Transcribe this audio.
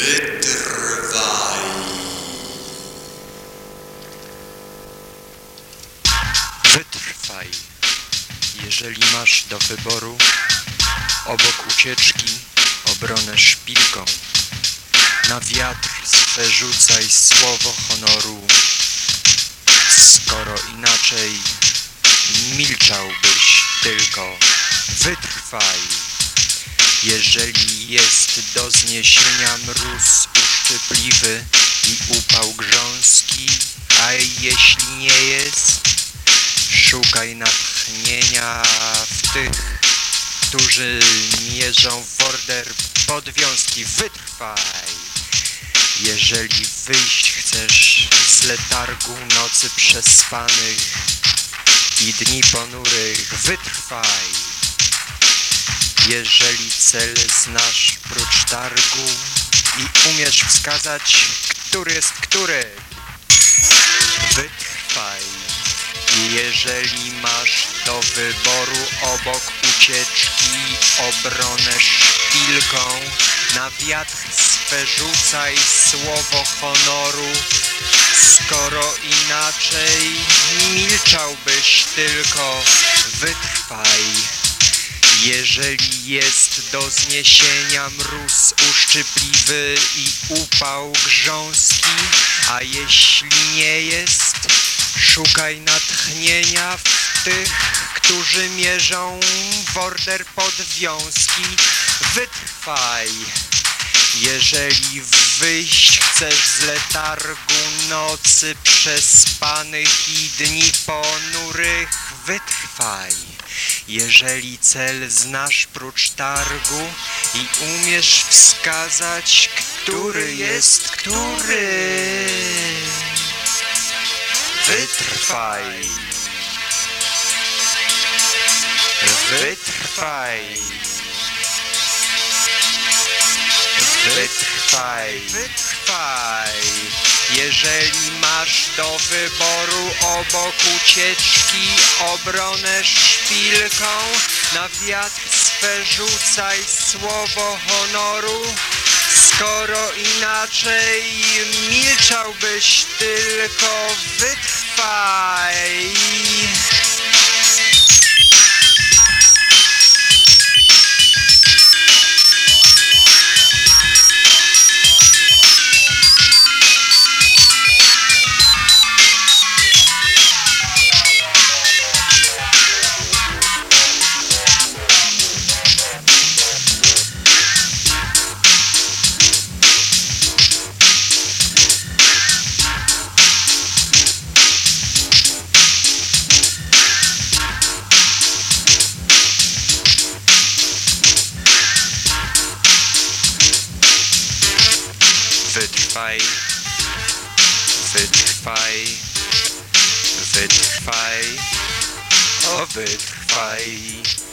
Wytrwaj. Wytrwaj, jeżeli masz do wyboru obok ucieczki obronę szpilką. Na wiatr swe rzucaj słowo honoru, skoro inaczej milczałbyś tylko. Wytrwaj, jeżeli jest do zniesienia mróz uszczypliwy i upał grząski, a jeśli nie jest, Szukaj natchnienia w tych, którzy mierzą w order podwiązki. Wytrwaj! Jeżeli wyjść chcesz z letargu nocy przespanych i dni ponurych, wytrwaj! Jeżeli cel znasz prócz targu i umiesz wskazać, który jest który, wytrwaj! Jeżeli masz do wyboru obok ucieczki obronę szpilką, na wiatr swe rzucaj słowo honoru, skoro inaczej milczałbyś tylko, wytrwaj. Jeżeli jest do zniesienia mróz uszczypliwy i upał grząski, a jeśli nie jest, szukaj natchnienia w tych, którzy mierzą w order podwiązki. Wytrwaj! Jeżeli wyjść chcesz z letargu nocy przespanych i dni ponurych, wytrwaj. Jeżeli cel znasz prócz targu i umiesz wskazać, który jest który, wytrwaj. Wytrwaj. Wytrwaj, wytrwaj. Jeżeli masz do wyboru obok ucieczki obronę szpilką, na wiatr swe rzucaj słowo honoru, skoro inaczej milczałbyś tylko wytrwaj. Wytrwaj, wytrwaj, wytrwaj, o wytrwaj.